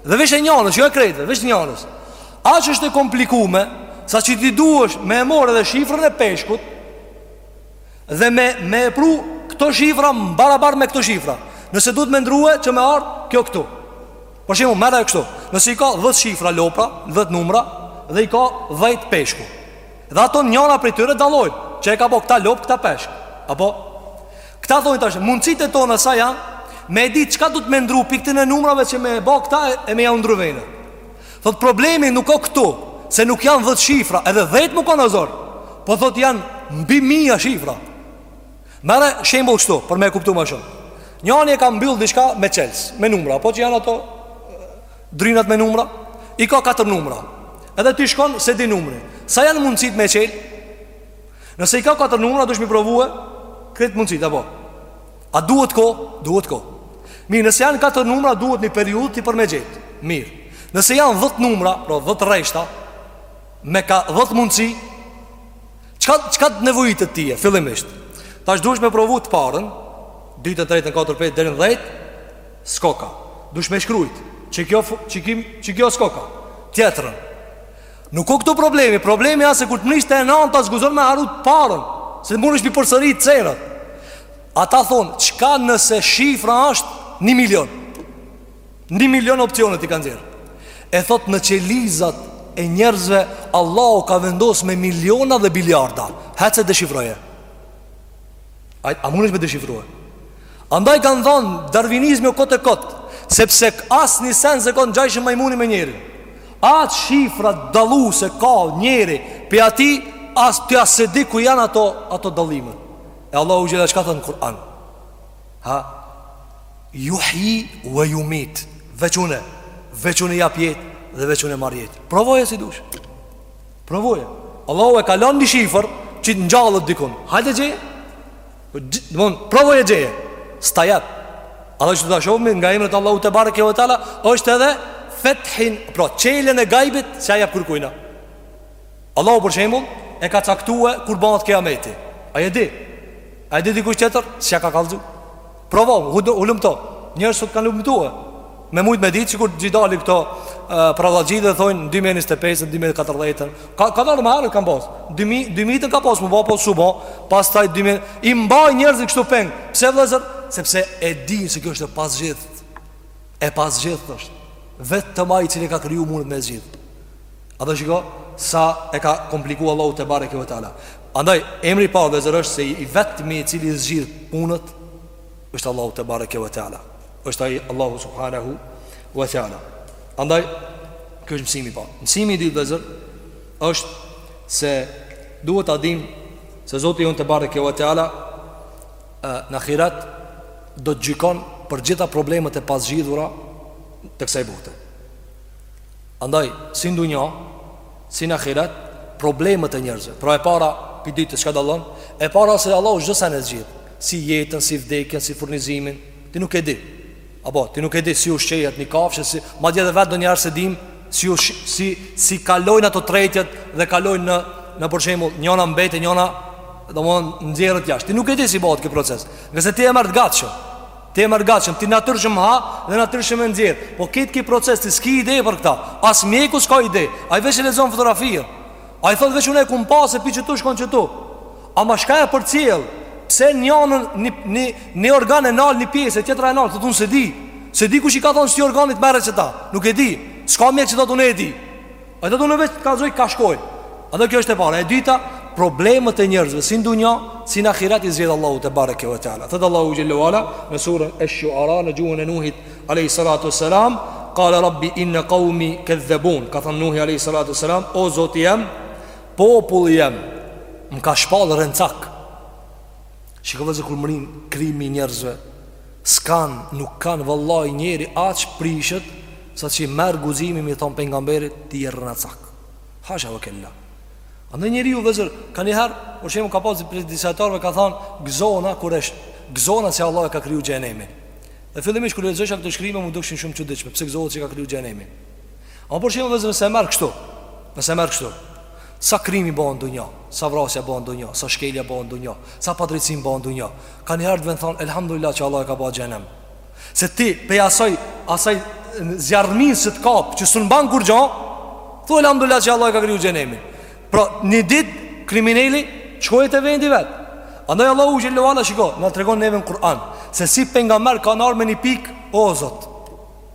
Dhe veç e njënës, jo e krejtve, veç njënës. Aq është e komplikuar sa që ti duhesh me e morë edhe shifrën e peshkut, Dhe me, me e pru këto shifra barabar me këto shifra Nëse duhet me ndrrue që me ardhë kjo këtu Për shembull, merre kështu Nëse i ka 10 shifra lopra, 10 numra Dhe i ka 10 peshku Dhe ato njana prej tyre dallojnë Që e ka bo këta lopë, këta peshk Apo Këta thonë tash Mundësitë tona sa janë Me e ditë çka duhet me ndrru Pikën e numrave që me e bo këta e, e me jau ndrru venet Thotë problemi nuk o këtu Se nuk janë dhet shifra Edhe dhet me kanë a zor Po thotë janë mbi mija shifra Merre shembull kështu Për me e kuptu ma shumë Njani e ka mbyll diçka me çels Me numra Po qysh janë ato Drynat me numra I ka katër numra Edhe ti shkon s'e di numrin Sa janë mundësitë me e çel Nëse i ka katër numra Duhesh m'i provue Krejt mundësitë Apo A duhet kohë? Duhet kohë Mirë, nëse janë 4 numra, duhet një periud të për me gjithë Mirë, nëse janë 10 numra, pra 10 rreshta Me ka 10 mundësi Çka, çka të nevojitet ty, fillimisht Tash duhesh me provu të parën 2, 3, 4, 5, deri n'10 S'koka Duhesh me shkrujt Që kjo, që kim, që kjo s'koka Tjetrën Nuk o këtu problemi, problemi a se kur të mrrin te e nanta s'guxon me harru t' parën Se mund është për përsërit të Ata thonë, çka nëse shifra është një milion? Një milion opsione ti i ke nxjerrë. E thotë në qelizat e njerëzve, Allahu ka vendosë me miliona dhe biliarda. Hec e deshifroje. A, a munesh me deshifrue? Andaj kam thanë, darvinizmi o kot e kot, sepse asnjë sen s'e ka të ngjashëm majmuni me njerin. A shifra dalluse ka njeri, prej atij, as ti as s'e di ku janë ato, ato dallimet. E Allahu Xhele ç'ka thënë në Kur'an Ha Juhji ve jumit Veç unë Veç unë jap jetë Dhe veç unë marr jetë Provoje si dush Provoje Allahu e ka lan një shifër Që të ngjallet dikun Hajde gjeje Domethanë Provoje gjeje S'ta jep Allahu që të da shumë Nga emrat e Allahut tebareke ve teala është edhe Fethin Pra çelen e gajbit S'ja jep kurkujna Allahu për shembull e ka caktue kur bëhet kijameti. A e di? A e di dikush tjetër? S'ja ka kallxu. Provo, hulumto. Njerëz sot kanë hulumtue. Me mujt me ditë sikur ti dalin këto përrallaxhi dhe thonë 2025 2014. Ka ka dalë marrë kanë pas. 2000 2000 ka pas më vao po subo, pastaj 2000 i mbajnë njerëzit kështu peng. Pse vëllazër? Sepse e dimë se kjo është e pazgjidhur. E pazgjidhur është. Vetëm ai i cili ka kriju mund me zgjidh. Andaj shiko sa e ka kompliku Allahu te bareke ve teala. Andaj mësimi i parë vllezër është se i vetmi i cili zgjidh punët është Allahu te bareke ve teala. Është ai Allahu subhanahu ve teala. Andaj ky është mësimi i parë. Mësimi i dytë vllezër është se duhet ta dim se Zoti jonë te bareke ve teala në ahiret do të gjykon për gjitha problemet e pazgjidhura të kësaj bote. Andaj, si në dunja, si në ahiret, problemet e njerëzve. Pra e para, prej të dytës, çka dallon? E para se Allahu çdo sen e zgjidh. Si jetën, si vdekjen, si furnizimin. Ti nuk e di. Apo, ti nuk e di si ushqehet një kafshë, si... madje edhe vetë ndonjëherë s'e dim, si, u sh... si, si kalojnë ato tretjet dhe kalojnë në, në për shembull, njona mbete, njona, domethënë nxjerret jashtë. Ti nuk e di si bëhet ky proces. Ngase ti e merr të gatshë, Ti e merr gatshëm, ti natyrshëm ha dhe natyrshëm e nxjerr. Po këtë ki proces ti s'ki ide për këta. As mjeku s'ka ide. Ai veç lexon fotografia. Ai thot veç unë e kom pa se prej qetu shkon qetu. Ama çka e përcjell? Pse njënën një një një organ e nal një pjesë e tjetra e nal, thotë unë s'e di. S'e di kush i ka thonë këtij organit merre qeta. Nuk e di. S'ka mjek që thotë unë e di. Ai thotë unë veç t'kallzoj ka shkojnë. Andaj kjo është e para? E dyta, problemet e njerëzve si në dunja, si në ahiret i zgjidh Allahu te bareke ve teala. Thot Allahu xhelle ve ala në surën Ash-Shu'ara në gjuhën e Nuhit alayhi salatu wassalam, qala rabbi inna qawmi kadhabun. Ka thënë Nuhi alayhi salatu wassalam, o Zoti jem, populli jem, më ka shpall rrencak. Shiko vllezër kur mrrin krimi i njerëzve S'kan, nuk kanë vallahi njeri aq prishet Sa që i merr guximi mi thonë pejgamberit ti je rrenacak Hasha ve kella Andaj njeriu vllezër, kanjëherë, për shembull ka pasë prej dijetarve ka thonë Gzohna kur është, gzohna që Allah e ka kriju gjenemin Dhe fillimish kërë lezësha këtë shkrime më dukshin shumë të çuditshme Pse gzohet që ka kriju xhehenemin Ama për shembull vllezër nëse merr kështu, nëse merr kështu, sa krimi bëhet në dunja, sa vrasja bëhet në dunja, sa shkelja bëhet në dunja, sa padrejtësi bëhet në dunja. Kanjëherë të vjen me thon elhamdulillah që Allah e ka bën xhehenemin. Se ti prej atij, atij zjarrmit se të kap, që s'un mban kurrgjë, thu elhamdulillah që Allah e ka kriju xhehenemin. Pra një ditë krimineli shkon te vendi i vet. Andaj Allahu xhelle ve ala shiko, na tregon neve në Kur'an se si pejgamberët kanë ardhur me një pikë, o Zot.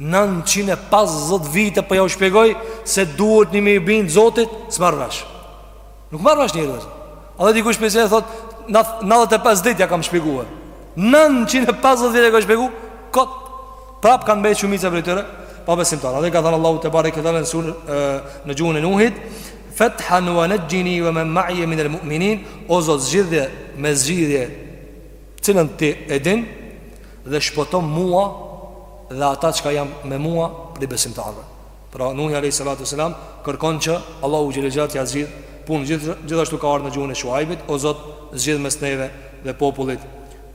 950 vite po jau shpjegoj se duhet me iu bindë zotit, s'marrin vesh. Nuk marrin vesh njerëzit vllezër. Andaj dikush prej nesh thot, 95 dit ia kam shpjegue. 950 vite e ka shpjegu, kot, prap kanë mbetë shumica prej tyre, pa besim tala. Dhe ka thënë Allahu te bareke ve teala në sure në gjuhën e nuhit, Fethan ve nexhxhini ve men maije minel mu'minin, o zotë zgjidhje me zgjidhje Cilën ti e din dhe shpëton mua dhe ata çka jan me mua prej besimtarëve. Pra Nuhi alayhi salatu selam kërkon që Allahu xhele xhela t'ia zgjidh punën gjithashtu ka ardhur në gjuhën e Shuaibit, o Zot, zgjidh mes neve dhe popullit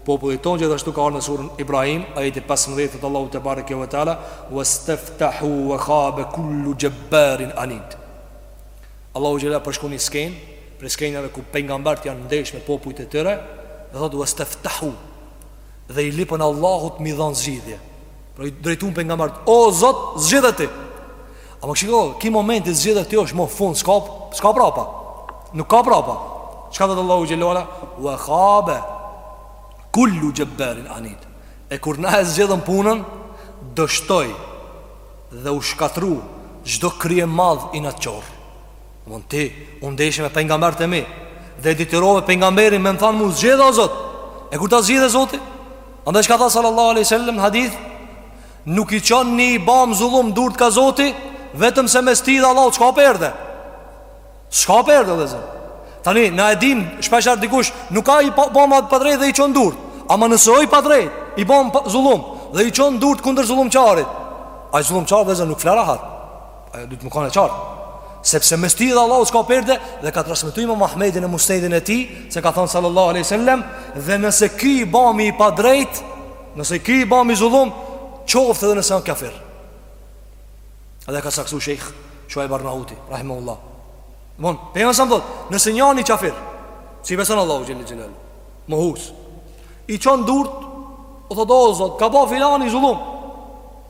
popullit tonë gjithashtu ka ardhur në surën Ibrahim ajeti 15 të Allahu tebareke ve teala wastaftahu wa khaba kullu jabbarin anid Allahu xhela përshkon një skenë prej skenave ku pejgambert janë ndesh me popujt e tyre dhe thotë wastaftahu dhe i lipën Allahut m'i dhon zgjidhje. Pra i drejtuan pejgambert, o Zot, zgjidhe ti. Ama shiko, ki momenti zgjidhe ti është mo fund, s'ka s'ka prapa. Nuk ka prapa. Çka thotë Allahu xhela wala wa khaba kullu jabbarin anid. E kur na e zgjidhën punën, dështoi dhe u shkatru çdo kryemadh inatçor Mon ti, u ndeshe me pengambertë e mi Dhe e detyrove pengamberin me më thanë m'u zgjedh o zot E kur ta zgjedh zoti? Andaj çka tha sallallahu aleyhi sallam në hadith Nuk i çon një i bamë zullum durët ka zoti Vetëm se mes ti dhe Allahut s'ka perde S'ka perde do me thënë Tani, na e dim, shpesher dikush Nuk ka i bam padrejt dhe i çon durt Ama nëse o i padrejt I bam zullum Dhe i çon durt kunder zullumqarit Ai zullumqar do me thënë nuk fle rahat Ai duhet me kon e qartë sepse mes ti dhe Allahut s'ka perde dhe ka transmetuar Imam Ahmedi në Musnedin e tij se ka thënë sallallahu alaihi wasallam dhe nëse ky i bami padrejt, nëse ky i bami zullum, qoftë edhe nëse është kafir. E ka saktësu shejkh Shuajb Arnauti Rahimehullah Allah Mon, pra me thonë Nëse o një qafir S'i beson Allahut xhele xhelaluhu I çon durt E thot o zot M'ka ba filani zulum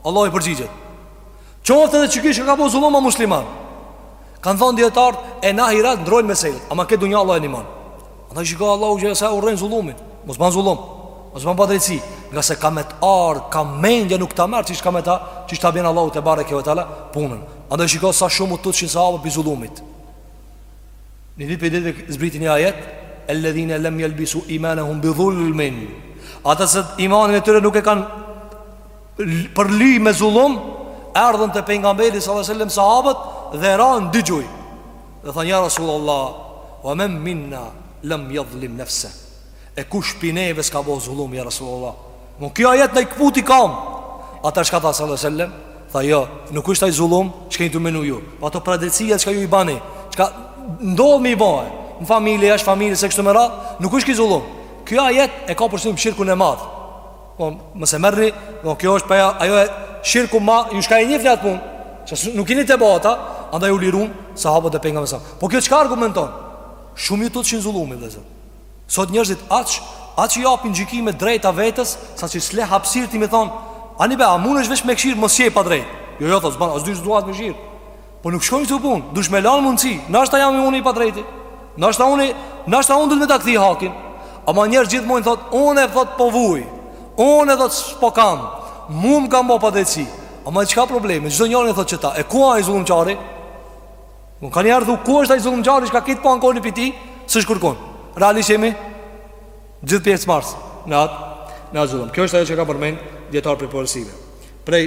Allahu i përgjigjet Qoftë edhe qi ki çka ka bo zulum a musliman Kanë thënë dijetarët e n'ahiret ndrojnë meselet Ama n'këtë dunja Allahu e ndihmon Andaj shiko Allahu xhele sa e urren zulumin Mos banë zulum Mos banë padrejtësi Ngase ka me të ardhë Ka mendje nuk ta merr Qish ka me ta Qish ta bjenë Allahu tebareke ve teala Punën Andaj shiko sa shumë u tutshin sahabët prej zulumit Një ditë prej ditve zbriti një ajet Elledhine lem jelbisu imanehum bi dhulmin Ata se imanin e tyre nuk e kanë Përly me zullum Erdhën te pengamberi sallallahu alaihi wasallam sahabët Dhe ranë n'dy gjuj Dhe thanë ja Rasulullah Wa men minna lem jadhlim nefse E kush pi neve s'ka bo zullum Ja Rasulullah Mo kjo ajet na i këputi kamt Andaj çka tha sallallahu alaihi wasallam Tha jo, nuk është ai zullum që jeni tu menu ju Po ato padrejtsia që ju i bani Që ka ndodhë me i bani Në familje, jashtë familje, se kështu me radhë Nuk është ki zullum Kjo ajet e ka për qëllim shirkun e madhë Don mos e merrni, don kjo është paja, ajo e shirku ma, ju shka e njifni atë punë, se nuk jeni te bota, andaj u lirun sahabët e pejgamberit sa. Po kjo çka argumenton? Shumë iu tutshin zullumit vëllezër. Sot njerëzit aq, aq i japin gjykime drejta vetes, saqë s'le hapësirë ti me i thon, ani be, a mundesh veç me kshyr mos je padrejt. Jo, jo, thot s'ban, as dy zuat me kshyr. Po nuk shkojnë këto punë, duhesh me lanë mundësi Nashta jam unë i padrejti Nashta unë, nashta unë duhet me ta kthy hakin Ama njeri gjithmonë thot Unë e thot po vuj Unë e thot s'po kam Mu më kan bo padrejtësi Ama e çka problemi, gjithë njëri e thot qeta E ku ai zullumqari Unë kaniherë thu, ku është ai zullumqari Çka krejt po ankohni prej tij, s'është kurkun Realisht jemi Gjithë pjesëmarrës Në atë, në atë zullum Kjo është ajo që kanë përmend dijetarët prej porosive Prej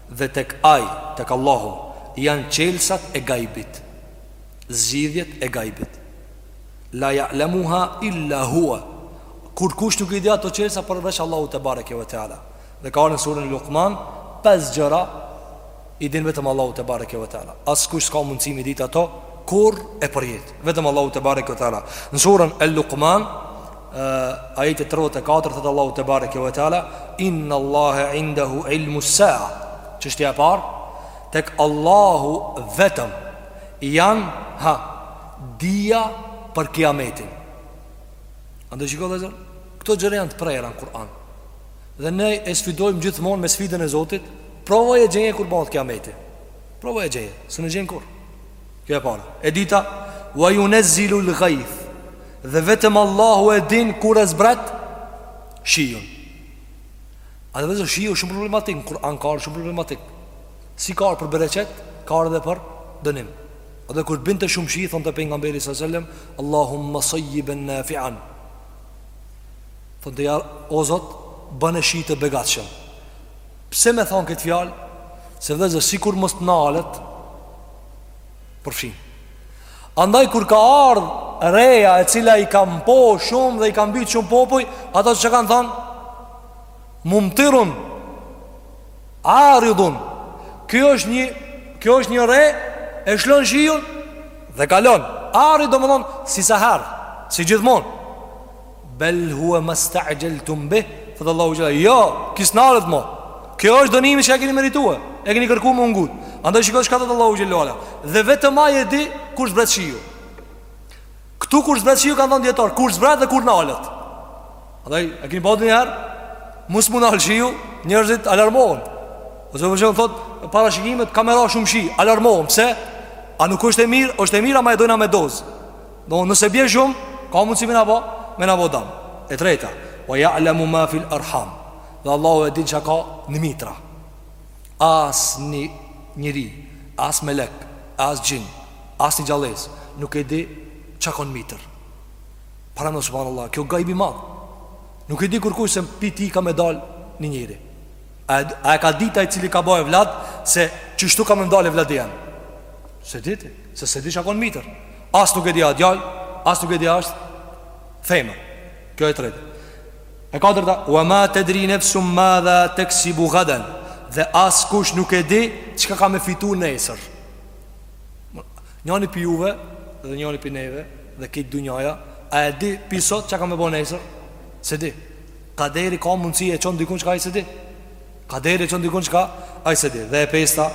Dhe tek Ai, tek Allahu, janë çelësat e gajbit, zgjidhjet e gajbit. La ya'lamuha illa huwa. Kurkush nuk i di ato çelësa përveç Allahut tebareke ve teala. Dhe ka në surën Luqman pesë gjëra i din vetëm Allahu tebareke ve teala. Askush s'ka mundësi me i ditë ato kurrë e përjetë. Vetëm Allahu tebareke ve teala. Në surën El-Luqman Ajeti 34 thot Allahu tebareke ve teala inna Allahe indahu ilmu saa. Çështja e parë tek Allahu vetëm janë ha dija për kiametin. Andaj shikoni vëllezër, këto gjëra janë të prera në Kur'an. Dhe ne e sfidojmë gjithmonë me sfidën e Zotit, provoje gjeje kur bëhet kiameti. Provoje gjeje, s'un e gjen kurrë. Kjo e para. E dyta, wa yunezzilu al-ghayth. Dhe vetëm Allahu e din kur e zbret shiun. A vëllezër shiu shumë problematik, në Kur'an ka ardh shumë problematik. Si ka ardh për bereqet, ka ardh edhe për dënim. A dhe kur binte shumë shi, thonte pejgamberi së sellem, Allahumme sajjiben nafi'an. Thonte ja, o Zot, bëne shi të begatshëm. Pse me thonë këtë fjalë? Se vëllezër, sikur mos të nalet, përfshin. Andaj kur ka ardhë reja e cila i ka mpo shumë dhe i ka mbytë shumë popuj, ata çka kanë thanë, mumtirun, aridun, kjo është një, kjo është një re, e lshon shiun dhe kalon. Arid domethonë, si sa herë, si gjithmonë. Bel huwa masta'jaltum bih, thot Allahu xhele, jo, kjo s'nalet mo. Kjo është dënimi që e keni merituar, e keni kërkuar me ngut. Andaj shikoni çka thot Allahu xhele ala. Dhe vetëm ai e di kur zbret shiu. Ktu kur zbret shiu kanë thënë dijetarët, kur zbret dhe kur nalet. Andaj e keni bënë një herë, mos me u nal shiu, njerëzit alarmohen. Ose për shembull thot, parashikimet ka me ra shumë shi, alarmohen, pse? A nuk është e mirë, është e mirë ama e dojna me dozë. Do nëse bje shumë, ka mundësi me na bo, me na bo dam. E treta, wa ya'lamu ma fil arham, dhe Allahu e din çka ka në mitra. Asnjë njeri, as melek, as xhin, asnjë gjallesë, nuk e di çka ka në mitër. Pra subhanallah, kjo gajb i madh. Nuk e di kërkush se pi ti ka me dal një njeri. A, a e ka dit ai i cili ka bo evlad, se qështu ka me m'dal evladi jem. S'e di ti, se s'e di çka ka në mitër. As nuk e di a djalë, as nuk e di a është femër. Kjo e treta. E katërta, wa ma tadri nafsun madha taksibu gadan. Dhe askush nuk e di çka ka me fitu nesër. Njani pi juve dhe njani pi neve dhe këtë dunjaja, a e di pi sot çka ka me bo nesër? S'e di. Kaderi ka mundësi e çon dikun çka ai s'e di. Kaderi e çon dikun çka ai s'e di. Dhe e pesta,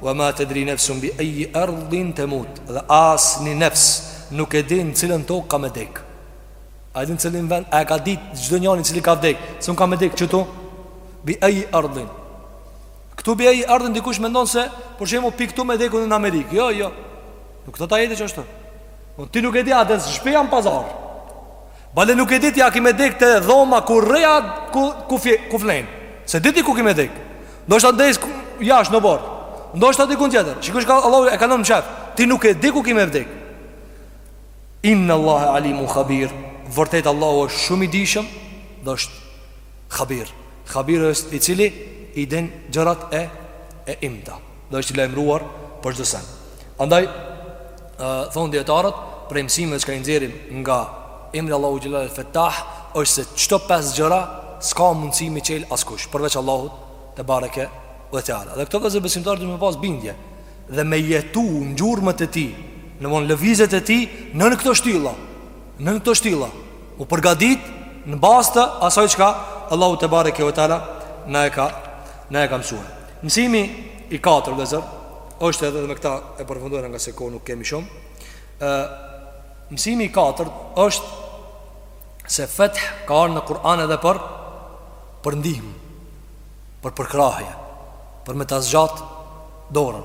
"Wa ma tadri nafsun bi ayyi ardhin tamut." Dhe asnjë nefs nuk e di në cilën tokë ka me dek. A e di në cilin vend? A e ka ditë çdo njeri i cili ka vdek? Se un ka me dek qëtu. Bi ayyi ardhin. Këtu bi ayyi ardhin dikush mendon se për shembull pik këtu me dek un në Amerikë. Jo, jo. Nuk thot ajeti qështu. Po ti nuk e di a des n'shpi a n'pazar. Bale nuk e di ti a ki me dek te dhoma ku rri a ku, ku, fje, ku flen S'e di ti ku ki me dek Ndoshta des jasht në oborr Ndoshta dikun tjetër Gjithçka Allahu e ka lan mçef Ti nuk e di ku ki me vdek Inna Allaha alimun khabir Vërtet Allahu është shumë i dijshëm Dhe është khabir Khabir është i cili i din gjërat e, e imta dhe është i lajmëruar për çdo sen. Andaj thonë dijetarët prej mësimeve çka i nxjerrim nga emri i Allahut xhelal el Fettah është se qeto pesë gjëra s'ka mundësi me çel askush përveç Allahut tebareke ve teala. Dhe këto vllezër besimtarë duhet me pas bindje dhe me jetu në gjurmët e tij Me bon lëvizjet e tij Nën këto shtylla Nën këto shtylla U përgatit në bazë të asaj çka Allahu tebareke ve teala Na e ka Na e ka mësue Mësimi i katërt vllezër është edhe dhe me këta e përfundojna ngase kohë nuk kemi shumë Mësimi i katërt është se feth ka ardhë në Kur'an edhe për për ndihmë për përkrahje për me ta zgjatë dorën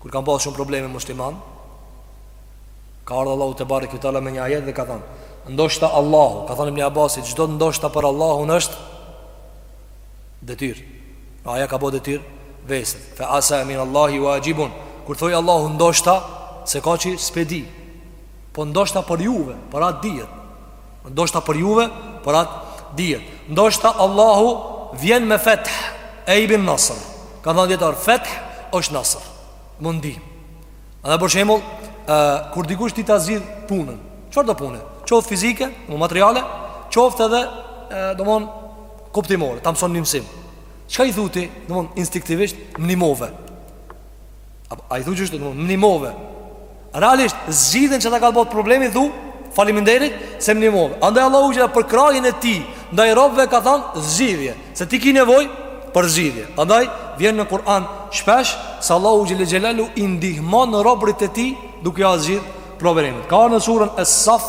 Kur kanë pasë shumë probleme muslimanët Ka ardhë Allahu tebareke ve teala me një ajet dhe ka thonë Ndoshta Allahu, ka thonë Ibn Abasi Çdo ndoshta për Allahun është Detyrë Pra ai ja ka bo detyrë vetes Fe asa min Allahi wajibun Kur thotë Allahu ndoshta S'e ka që s'pe di Po ndoshta për juve, për atë dihet Ndoshta për juve, për atë dihet Ndoshta Allahu vjen me feth E i bin nasër Kanë thënë dijetarët, feth është nasër ndihmë Dhe për shembull, kur dikush ti ta zgjidh punën Çfarëdo pune Qoftë fizike, domethonë materiale Qoftë edhe, domethonë, kuptimore Ta mëson një mësim Çka i thu ti, domethonë, instinktivisht, më nimove A i thu qysh më nimove Realisht zgjidhen që ta ka bot problemit i thu Faliminderit se më nimove Andaj Allahu xhele për krahin e tij Ndaj robve ka than zgjidhje Se ti ki nevoj për zgjidhje Andaj vjen në Kur'an shpesh Se Allahu xhele xhelaluhu i ndihmon robrit e tij Duke ja zgjidh problemet Ka ardh në suren Es-Saf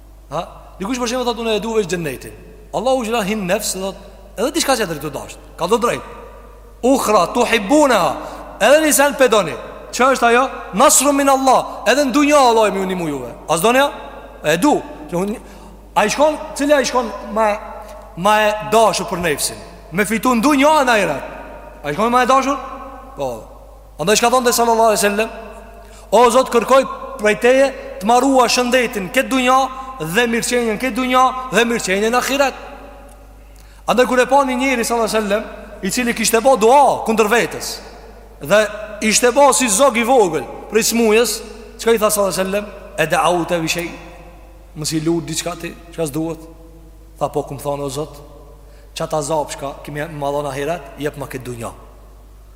Ha? Dikush për shembull thotë unë e dua veç xhenetin. Allahu xhela hin nefs thot edhe diçka tjetër tu dasht. Kallzo drejt. Uhra tuhibuneha. Edhe ni sen pe doni. Çfarë është ajo? Nasrun min Allah. Edhe në dunja Allahu me ju ndihmu juve. A s'doni? E du. A i shkon, cila i shkon ma, ma e dashur për nefsin. Me fitu n'dunja, n'ahiret. A i shkon ma e dashur? Po. Andaj çka thonte sallallahu e sellem O Zot kërkoj prej teje të ma ruash shëndetin këtë dunja dhe mirëqenjen këtë dunja dhe mirëqenjen n'ahiret Andaj kur e pa një njeri sallallahu e sellem I cili kishte ba dua kundër vetes Dhe ishte ba si zog i vogël prej smujës Çka i tha sallallahu e sellem E deaute bi shej Mos je lut diçka ti Çka s'duhet Tha po kom thonë o Zot Qat azab çka Ki me ma dhon n'ahiret Jepma këtë dunja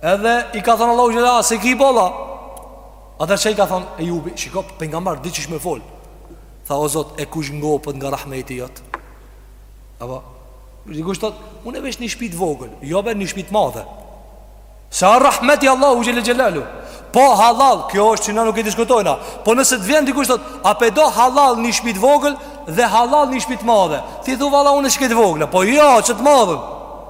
Edhe i ka thënë Allahu xhela s'e ki boll a. Atë çka i ka thënë Ejubi, shiko pejgamberi di qysh me fol. Tha o Zot, e kush ngopet nga rahmeti jot? Apo dikush thot, unë veç një shtëpi të vogël, jo be një shtëpi të madhe. Se a rahmeti i Allahut xhela xhelalu. Po halal, kjo është që na nuk e diskutojna. Po nëse të vjen dikush thot, a pe do halal një shtëpi të vogël dhe halal një shtëpi të madhe? Ti thua valla unë shtëpi të vogël, po jo, qit të madhen.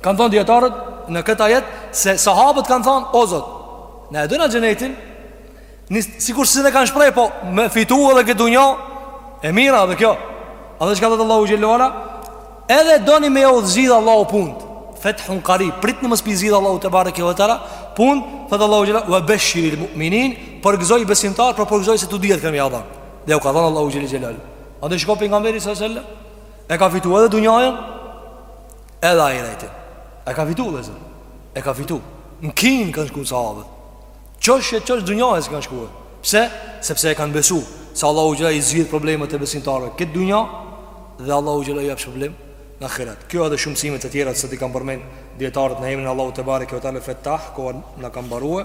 Kanë thënë dijetarët në këtë ajet Se sahabët kanë thënë O Zot Na e dina xhenetin nis, Sikur si në kanë shpreh Po me fitu edhe këtë dunja E mira dhe kjo Andaj çka tha Allahu xhele ve ala Edhe doni me jau zgjidh Allahu punt Fet'hun karib Pritni se pi zgjidh Allahu tebareke ve teala Punt Tha Allahu xhele ve ala Ve beshiril mu'minin Përgëzoji besimtarët Përgëzoji se të dyjat ke me jau dhan Dhe u ka dhënë Allahu xhele ve ala Andaj shiko Pejgamberi alejhi selam E ka fitu edhe dunjanë Edhe ahiretin. E ka fitu vllezër. E ka fitu. Në Kinë kanë shku sahabët. Qosh e qosh dunjasë kanë shku. Pse? Sepse e kanë besu. Se Allahu xhela i zgjidh problemet e besimtarëve. Këtë dunja dhe Allahu xhela i hap çdo problem në ahiret. Kjo edhe shumë mësime të tjera që i kanë përmend dijetarët në emrin e Allahut tebareke ve teala Fettah, koha na ka mbarue.